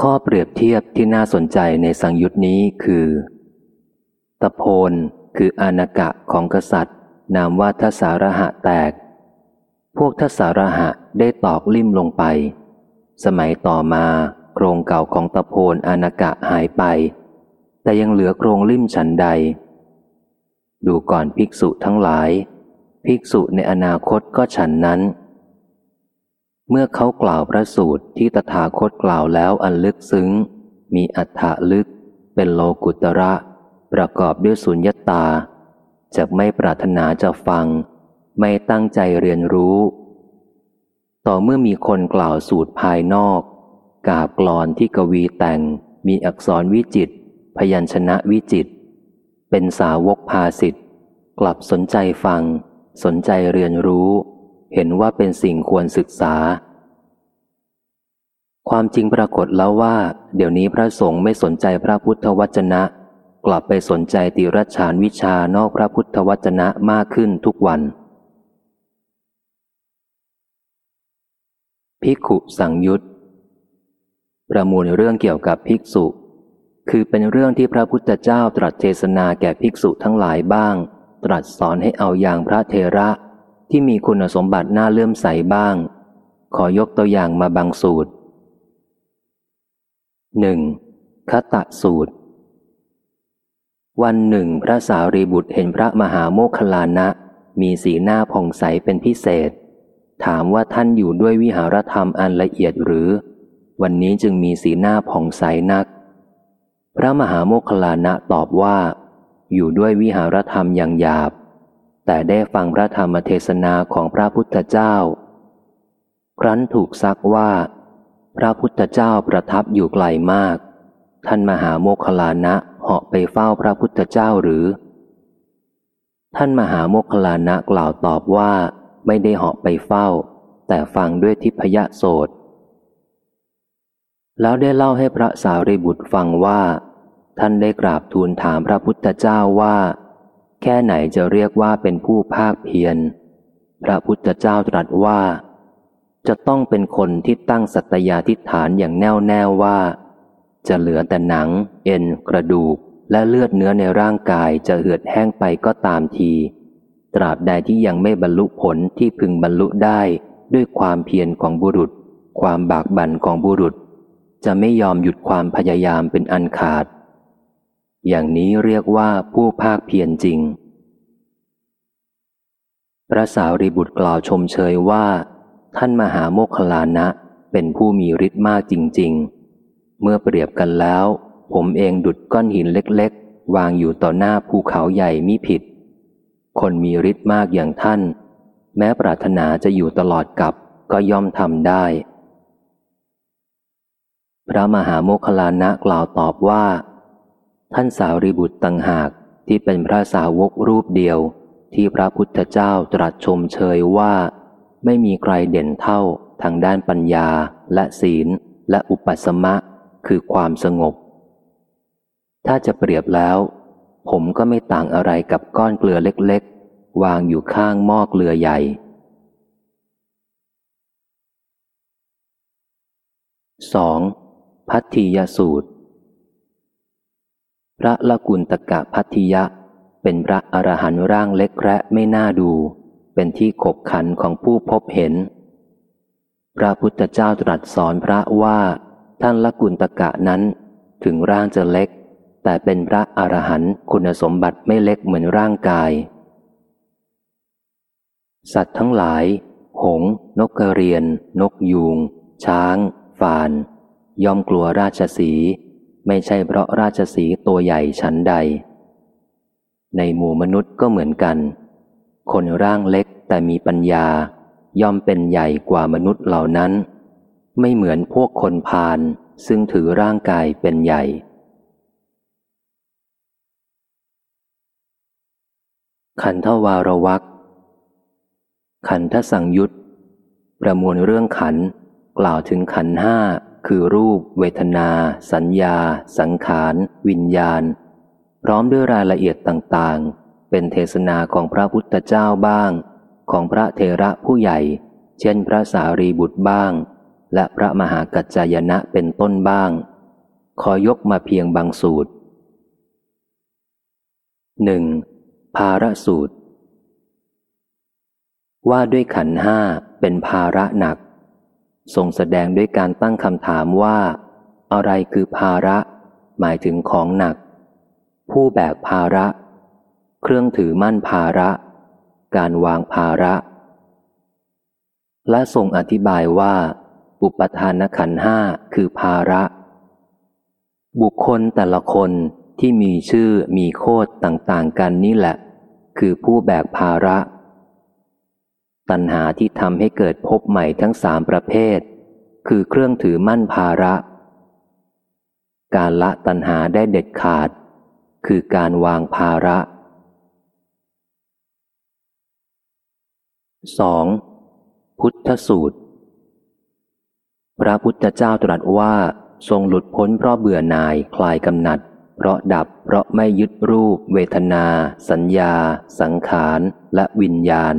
ข้อเปรียบเทียบที่น่าสนใจในสังยุตนี้คือ ตะโพนคืออานากะของกษัตริย์ นามว่าทสารหะแตก พวกทสารหะได้ตอกลิ่มลงไป สมัยต่อมาโครงเก่าของตะโพนอานากะหายไป แต่ยังเหลือโครงลิ่มฉันใด ดูก่อนภิกษุทั้งหลาย ภิกษุในอนาคตก็ฉันนั้น เมื่อเขากล่าวพระสูตรที่ตถาคตกล่าวแล้วอันลึกซึ้ง มีอัฏฐลึก เป็นโลกุตระ ประกอบด้วยสุญญตาจะไม่ปรารถนาจะฟัง ไม่ตั้งใจเรียนรู้ ต่อเมื่อมีคนกล่าวสูตรภายนอก กาบกลอนที่กวีแต่ง มีอักษรวิจิต พยัญชนะวิจิต เป็นสาวกภาสิทธ์กลับสนใจฟัง สนใจเรียนรู้ เห็นว่าเป็นสิ่งควรศึกษา ความจริงปรากฏแล้วว่า เดี๋ยวนี้พระสงฆ์ไม่สนใจพระพุทธวจนะ กลับไปสนใจติรชานวิชานอกพระพุทธวจนะมากขึ้นทุกวัน ภิกขุสังยุตประมูลเรื่องเกี่ยวกับภิกษุ คือเป็นเรื่องที่พระพุทธเจ้าตรัสเทศนาแก่ภิกษุทั้งหลายบ้าง ตรัสสอนให้เอาอย่างพระเทระ ที่มีคุณสมบัติน่าเลื่อมใสบ้าง ขอยกตัวอย่างมาบางสูตรหนึ่งคตะสูตร วันหนึ่งพระสารีบุตรเห็นพระมหาโมคลานะ มีสีหน้าผ่องใสเป็นพิเศษ ถามว่าท่านอยู่ด้วยวิหารธรรมอันละเอียดหรือ วันนี้จึงมีสีหน้าผ่องใสนัก พระมหาโมคลานะตอบว่า อยู่ด้วยวิหารธรรมอย่างหยาบ แต่ได้ฟังพระธรรมเทศนาของพระพุทธเจ้า ครั้นถูกซักว่า พระพุทธเจ้าประทับอยู่ไกลมาก ท่านมหาโมคลานะเหาะไปเฝ้าพระพุทธเจ้าหรือ ท่านมหาโมคลานะกล่าวตอบว่าไม่ได้เหาะไปเฝ้า แต่ฟังด้วยทิพยโสตแล้วได้เล่าให้พระสารีบุตรฟังว่า ท่านได้กราบทูลถามพระพุทธเจ้าว่า แค่ไหนจะเรียกว่าเป็นผู้ภาคเพียร พระพุทธเจ้าตรัสว่า จะต้องเป็นคนที่ตั้งสัตยาธิฐานอย่างแน่วแน่ว่า จะเหลือแต่หนัง เอ็น กระดูก และเลือดเนื้อในร่างกายจะเหือดแห้งไปก็ตามที ตราบใดที่ยังไม่บรรลุผลที่พึงบรรลุได้ด้วยความเพียรของบุรุษ ความบากบั่นของบุรุษ จะไม่ยอมหยุดความพยายามเป็นอันขาด อย่างนี้เรียกว่าผู้ภาคเพียรจริง พระสาวรีบุตรกล่าวชมเชยว่า ท่านมหาโมคลานะเป็นผู้มีฤทธิ์มากจริง ๆ เมื่อเปรียบกันแล้ว ผมเองดุดก้อนหินเล็ก ๆ วางอยู่ต่อหน้าภูเขาใหญ่มิผิด คนมีฤทธิ์มากอย่างท่าน แม้ปรารถนาจะอยู่ตลอดกับก็ย่อมทำได้ พระมหาโมคลานะกล่าวตอบว่า ท่านสาวรีบุตรตังหากที่เป็นพระสาวกรูปเดียวที่พระพุทธเจ้าตรัสชมเชยว่า ไม่มีใครเด่นเท่าทางด้านปัญญาและศีลและอุปสมะคือความสงบ ถ้าจะเปรียบแล้ว ผมก็ไม่ต่างอะไรกับก้อนเกลือเล็กๆ วางอยู่ข้างหม้อเกลือใหญ่ 2. พัทธิยสูตร พระละกุลตกะพัทธิยะ เป็นพระอรหันต์ร่างเล็กแระไม่น่าดู เป็นที่ขบขันของผู้พบเห็น พระพุทธเจ้าตรัสสอนพระว่า ท่านละกุลตกะนั้น ถึงร่างจะเล็ก แต่เป็นพระอรหันต์คุณสมบัติไม่เล็กเหมือนร่างกาย สัตว์ทั้งหลาย หง นกกระเรียน นกยูง ช้างฟานยอมกลัวราชสี ไม่ใช่เพราะราชสีตัวใหญ่ชั้นใด ในหมู่มนุษย์ก็เหมือนกัน คนร่างเล็กแต่มีปัญญา ย่อมเป็นใหญ่กว่ามนุษย์เหล่านั้น ไม่เหมือนพวกคนพาลซึ่งถือร่างกายเป็นใหญ่ ขันทวารวักขันทสังยุตประมวลเรื่องขันกล่าวถึงขันห้า คือรูป เวทนา สัญญา สังขาร วิญญาณ พร้อมด้วยรายละเอียดต่างๆ เป็นเทศนาของพระพุทธเจ้าบ้าง ของพระเทระผู้ใหญ่ เช่นพระสารีบุตรบ้าง และพระมหากัจจายนะเป็นต้นบ้าง ขอยกมาเพียงบางสูตรหนึ่งภาระสูตร ว่าด้วยขันห้าเป็นภาระหนัก ทรงแสดงด้วยการตั้งคำถามว่า อะไรคือภาระ หมายถึงของหนัก ผู้แบกภาระ เครื่องถือมั่นภาระ การวางภาระ และทรงอธิบายว่า อุปทานขันห้าคือภาระ บุคคลแต่ละคนที่มีชื่อมีโคดต่างๆ กันนี่แหละ คือผู้แบกภาระ ตัณหาที่ทำให้เกิดพบใหม่ทั้งสามประเภท คือเครื่องถือมั่นภาระ การละตัณหาได้เด็ดขาด คือการวางภาระ 2. พุทธสูตร พระพุทธเจ้าตรัสว่าทรงหลุดพ้นเพราะเบื่อหน่ายคลายกำหนัด เพราะดับเพราะไม่ยึดรูป เวทนา สัญญา สังขาร และวิญญาณ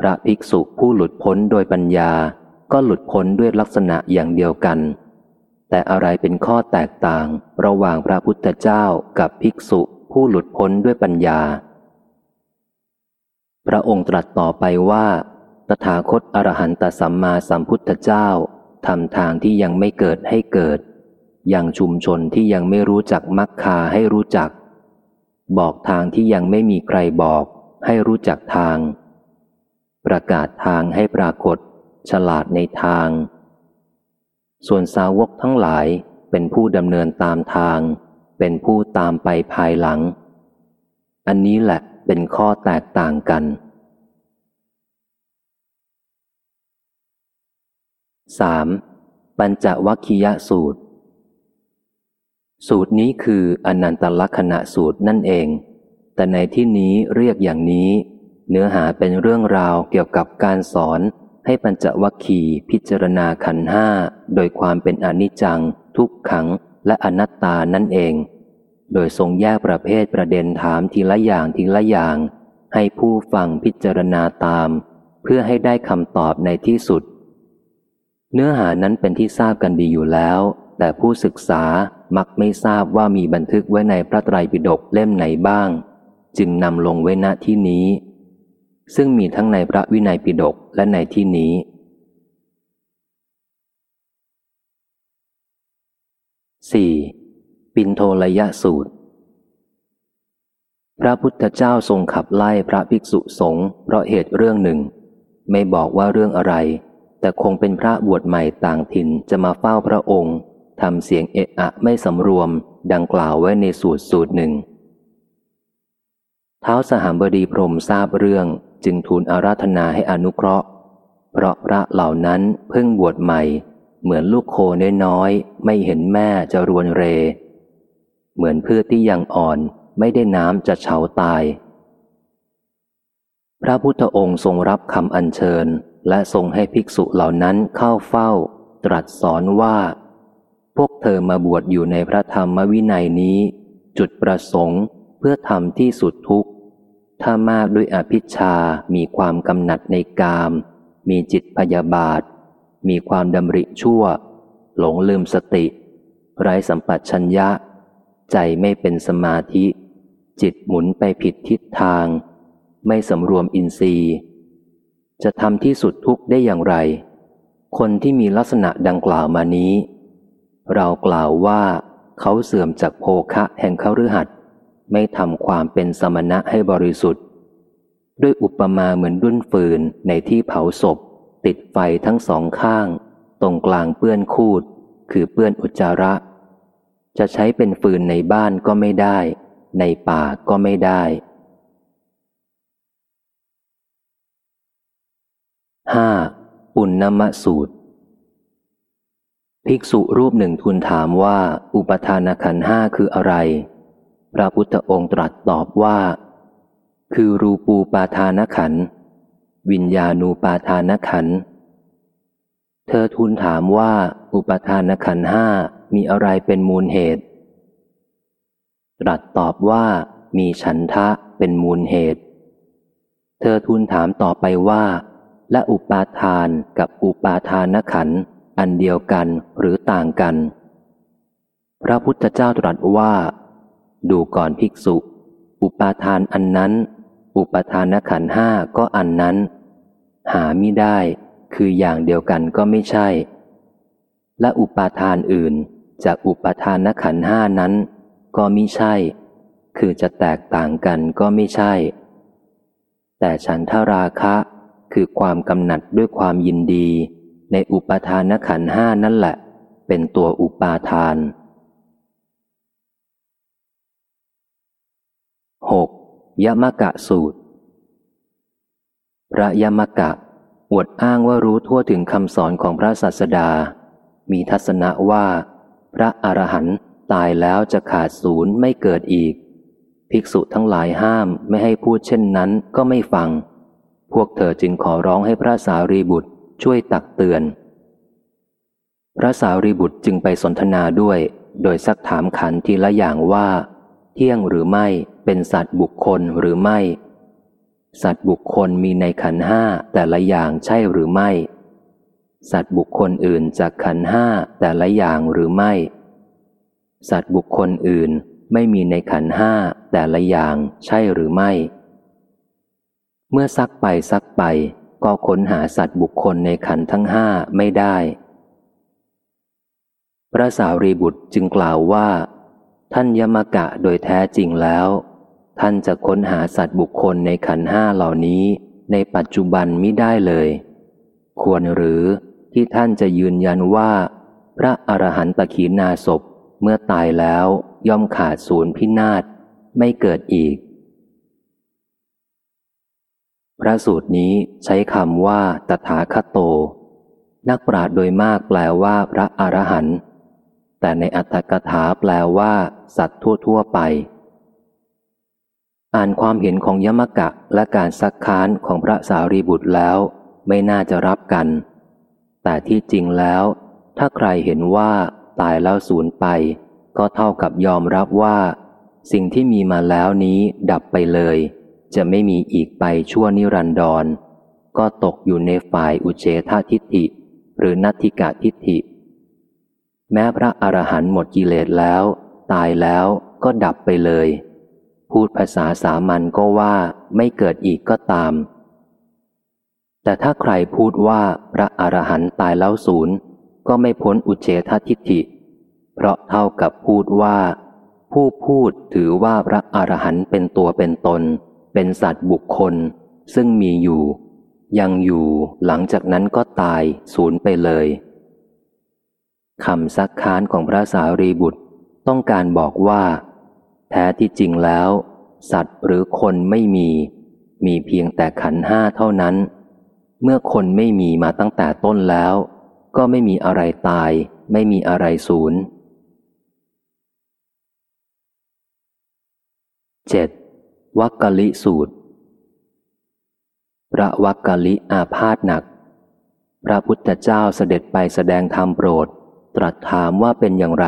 พระภิกษุผู้หลุดพ้นโดยปัญญา ก็หลุดพ้นด้วยลักษณะอย่างเดียวกัน แต่อะไรเป็นข้อแตกต่างระหว่างพระพุทธเจ้ากับภิกษุผู้หลุดพ้นด้วยปัญญา พระองค์ตรัสต่อไปว่า ตถาคตอรหันตสัมมาสัมพุทธเจ้าทำทางที่ยังไม่เกิดให้เกิดยังชุมชนที่ยังไม่รู้จักมักคาให้รู้จัก บอกทางที่ยังไม่มีใครบอก ให้รู้จักทาง ประกาศทางให้ปรากฏ ฉลาดในทาง ส่วนสาวกทั้งหลายเป็นผู้ดำเนินตามทาง เป็นผู้ตามไปภายหลัง อันนี้แหละเป็นข้อแตกต่างกัน 3. ปัญจวัคคียสูตร สูตรนี้คืออนันตลักษณะสูตรนั่นเอง แต่ในที่นี้เรียกอย่างนี้ เนื้อหาเป็นเรื่องราวเกี่ยวกับการสอน ให้ปัญจวัคคีพิจารณาขันห้าโดยความเป็นอนิจจัง ทุกขังและอนัตตานั่นเอง โดยทรงแยกประเภทประเด็นถามทีละอย่างทีละอย่าง ให้ผู้ฟังพิจารณาตาม เพื่อให้ได้คำตอบในที่สุด เนื้อหานั้นเป็นที่ทราบกันดีอยู่แล้ว แต่ผู้ศึกษามักไม่ทราบว่ามีบันทึกไว้ในพระไตรปิฎกเล่มไหนบ้าง จึงนำลงไว้ณที่นี้ ซึ่งมีทั้งในพระวินัยปิฎกและในที่นี้ 4. ปินโทลยะสูตร พระพุทธเจ้าทรงขับไล่พระภิกษุสงฆ์เพราะเหตุเรื่องหนึ่ง ไม่บอกว่าเรื่องอะไร แต่คงเป็นพระบวชใหม่ต่างถิ่นจะมาเฝ้าพระองค์ทำเสียงเอะอะไม่สำรวม ดังกล่าวไว้ในสูตรสูตรหนึ่งเท้าสหามบดีพรมทราบเรื่อง จึงทูลอาราธนาให้อนุเคราะห์ เพราะพระเหล่านั้นเพิ่งบวชใหม่ เหมือนลูกโคน้อยๆไม่เห็นแม่จะรวนเร เหมือนพืชที่ยังอ่อนไม่ได้น้ำจะเฉาตาย พระพุทธองค์ทรงรับคำอัญเชิญ และทรงให้ภิกษุเหล่านั้นเข้าเฝ้า ตรัสสอนว่า พวกเธอมาบวชอยู่ในพระธรรมวินัยนี้ จุดประสงค์เพื่อทำที่สุดทุกข์ ถ้ามากด้วยอภิชา มีความกำหนัดในกาม มีจิตพยาบาท มีความดำริชั่ว หลงลืมสติ ไร้สัมปัชัญญะ ใจไม่เป็นสมาธิ จิตหมุนไปผิดทิศทาง ไม่สำรวมอินทรีย์ จะทำที่สุดทุกได้อย่างไร คนที่มีลักษณะดังกล่าวมานี้ เรากล่าวว่าเขาเสื่อมจากโภคะแห่งเขาฤหัส ไม่ทำความเป็นสมณะให้บริสุทธิ์ ด้วยอุปมาเหมือนดุนฟืนในที่เผาศพ ติดไฟทั้งสองข้าง ตรงกลางเปื้อนคูด คือเปื้อนอุจจาระ จะใช้เป็นฟืนในบ้านก็ไม่ได้ ในป่าก็ไม่ได้ห้าปุณณมสูตร ภิกษุรูปหนึ่งทูลถามว่าอุปทานขันห้าคืออะไร พระพุทธองค์ตรัสตอบว่า คือรูปูปาทานขัน วิญญาณูปาทานขัน เธอทูลถามว่าอุปทานขันห้ามีอะไรเป็นมูลเหตุ ตรัสตอบว่ามีฉันทะเป็นมูลเหตุ เธอทูลถามต่อไปว่า และอุปาทานกับอุปาทานขันอันเดียวกันหรือต่างกัน พระพุทธเจ้าตรัสว่า ดูก่อนภิกษุ อุปาทานอันนั้น อุปทานขันห้าก็อันนั้น หาไม่ได้ คืออย่างเดียวกันก็ไม่ใช่ และอุปาทานอื่นจากอุปทานขันห้านั้น ก็มิใช่ คือจะแตกต่างกันก็ไม่ใช่ แต่ฉันทราคะ คือความกำหนัดด้วยความยินดี ในอุปทานขันห้านั่นแหละ เป็นตัวอุปาทาน 6. ยมกะสูตร พระยมกะอวดอ้างว่ารู้ทั่วถึงคำสอนของพระศาสดา มีทัศนะว่า พระอรหันต์ตายแล้วจะขาดศูนย์ไม่เกิดอีก ภิกษุทั้งหลายห้ามไม่ให้พูดเช่นนั้นก็ไม่ฟัง พวกเธอจึงขอร้องให้พระสารีบุตรช่วยตักเตือน พระสารีบุตรจึงไปสนทนาด้วย โดยซักถามขันทีละอย่างว่า เที่ยงหรือไม่ เป็นสัตว์บุคคลหรือไม่ สัตว์บุคคลมีในขันห้าแต่ละอย่างใช่หรือไม่ สัตว์บุคคลอื่นจากขันห้าแต่ละอย่างหรือไม่ สัตว์บุคคลอื่นไม่มีในขันห้าแต่ละอย่างใช่หรือไม่ เมื่อซักไปซักไป ก็ค้นหาสัตว์บุคคลในขันทั้งห้าไม่ได้ พระสาวรีบุตรจึงกล่าวว่า ท่านยมกะโดยแท้จริงแล้ว ท่านจะค้นหาสัตว์บุคคลในขันห้าเหล่านี้ในปัจจุบันมิได้เลย ควรหรือที่ท่านจะยืนยันว่า พระอรหันตขีนาศพเมื่อตายแล้วย่อมขาดศูนย์พินาศไม่เกิดอีก พระสูตรนี้ใช้คำว่า ตถาคตโต นักปราชญ์โดยมากแปลว่าพระอรหันต์แต่ในอัตถกถาแปลว่า สัตว์ทั่ว ๆ ไป อ่านความเห็นของยมกะและการซักค้านของพระสารีบุตรแล้ว ไม่น่าจะรับกัน แต่ที่จริงแล้ว ถ้าใครเห็นว่าตายแล้วสูญไป ก็เท่ากับยอมรับว่า สิ่งที่มีมาแล้วนี้ดับไปเลย จะไม่มีอีกไปชั่วนิรันดร ก็ตกอยู่ในฝ่ายอุเฉททิฏฐิ หรือนัตถิกะทิฏฐิ แม้พระอรหันต์หมดกิเลสแล้ว ตายแล้วก็ดับไปเลย พูดภาษาสามัญก็ว่าไม่เกิดอีกก็ตาม แต่ถ้าใครพูดว่าพระอรหันต์ตายแล้วศูนย์ก็ไม่พ้นอุเฉททิฏฐิ เพราะเท่ากับพูดว่า ผู้พูดถือว่าพระอรหันต์เป็นตัวเป็นตน เป็นสัตว์บุคคล ซึ่งมีอยู่ ยังอยู่หลังจากนั้นก็ตายสูญไปเลยคำซักค้านของพระสารีบุตรต้องการบอกว่า แท้ที่จริงแล้ว สัตว์หรือคนไม่มี มีเพียงแต่ขันห้าเท่านั้น เมื่อคนไม่มีมาตั้งแต่ต้นแล้ว ก็ไม่มีอะไรตาย ไม่มีอะไรสูญเจ็ดวักกะลิสูตร พระวักกะลิอาพาธหนัก พระพุทธเจ้าเสด็จไปแสดงธรรมโปรด ตรัสถามว่าเป็นอย่างไร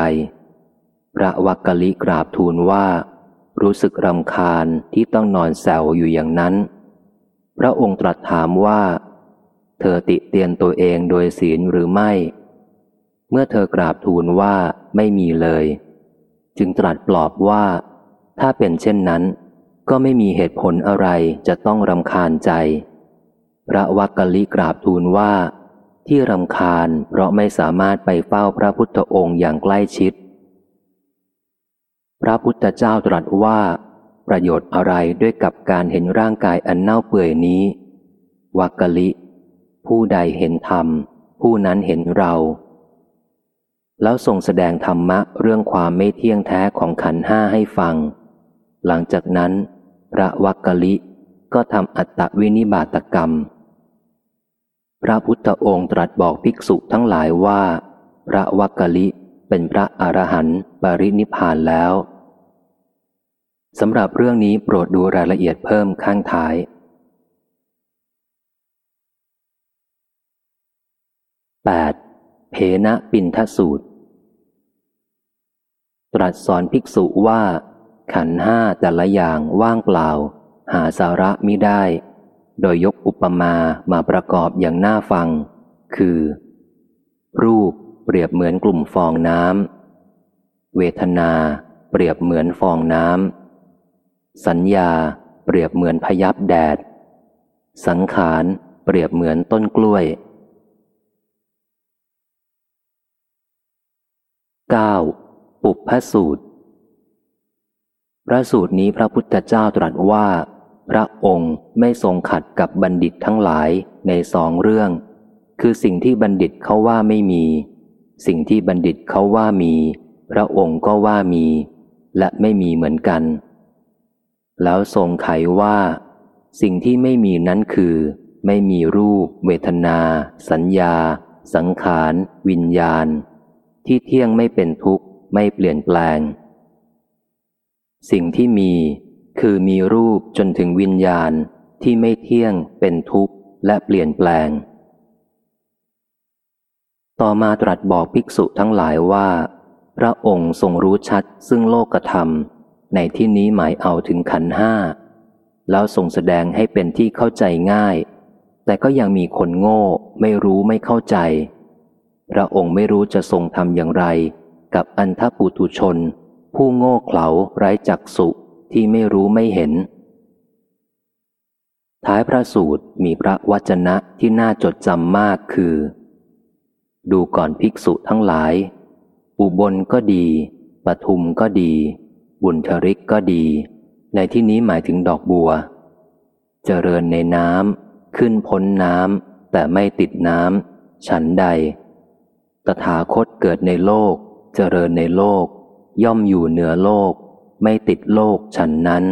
พระวักกะลิกราบทูลว่า รู้สึกรำคาญที่ต้องนอนแซวอยู่อย่างนั้น พระองค์ตรัสถามว่า เธอติเตียนตัวเองโดยศีลหรือไม่ เมื่อเธอกราบทูลว่าไม่มีเลย จึงตรัสปลอบว่า ถ้าเป็นเช่นนั้น ก็ไม่มีเหตุผลอะไรจะต้องรำคาญใจ พระวักกะลิกราบทูลว่าที่รำคาญเพราะไม่สามารถไปเฝ้าพระพุทธองค์อย่างใกล้ชิด พระพุทธเจ้าตรัสว่า ประโยชน์อะไรด้วยกับการเห็นร่างกายอันเน่าเปื่อยนี้วักกะลิ ผู้ใดเห็นธรรม ผู้นั้นเห็นเรา แล้วทรงแสดงธรรมะเรื่องความไม่เที่ยงแท้ของขันห้าให้ฟัง หลังจากนั้น พระวักกะลิก็ทำอัตตวินิบาตกรรม พระพุทธองค์ตรัสบอกภิกษุทั้งหลายว่า พระวักกะลิเป็นพระอรหันต์ ปรินิพานแล้วสำหรับเรื่องนี้โปรดดูรายละเอียดเพิ่มข้างท้าย 8. เพนะปินทสูตร ตรัสสอนภิกษุว่า ขันห้าแต่ละอย่างว่างเปล่า หาสาระมิได้ โดยยกอุปมามาประกอบอย่างน่าฟัง คือ รูปเปรียบเหมือนกลุ่มฟองน้ำ เวทนา เปรียบเหมือนฟองน้ำสัญญา เปรียบเหมือนพยับแดด สังขารเปรียบเหมือนต้นกล้วย 9. ปุพพสูตร พระสูตรนี้พระพุทธเจ้าตรัสว่า พระองค์ไม่ทรงขัดกับบัณฑิตทั้งหลายในสองเรื่อง คือสิ่งที่บัณฑิตเขาว่าไม่มี สิ่งที่บัณฑิตเขาว่ามี พระองค์ก็ว่ามี และไม่มีเหมือนกัน แล้วทรงไขว่า สิ่งที่ไม่มีนั้นคือ ไม่มีรูป เวทนา สัญญา สังขาร วิญญาณ ที่เที่ยงไม่เป็นทุกข์ ไม่เปลี่ยนแปลง สิ่งที่มี คือมีรูปจนถึงวิญญาณที่ไม่เที่ยงเป็นทุกข์ และเปลี่ยนแปลง ต่อมาตรัสบอกภิกษุทั้งหลายว่า พระองค์ทรงรู้ชัดซึ่งโลกธรรม ในที่นี้หมายเอาถึงขันห้า แล้วทรงแสดงให้เป็นที่เข้าใจง่าย แต่ก็ยังมีคนโง่ไม่รู้ไม่เข้าใจ พระองค์ไม่รู้จะทรงทำอย่างไร กับอันทปุตุชน ผู้โง่เขลาไร้จักสุที่ไม่รู้ไม่เห็น ท้ายพระสูตรมีพระวจนะที่น่าจดจำมากคือ ดูก่อนภิกษุทั้งหลาย อุบลก็ดี ปทุมก็ดี บุญทริกก็ดี ในที่นี้หมายถึงดอกบัว เจริญในน้ำขึ้นพ้นน้ำแต่ไม่ติดน้ำฉันใด ตถาคตเกิดในโลก เจริญในโลก ย่อมอยู่เหนือโลก ไม่ติดโลกฉันนั้น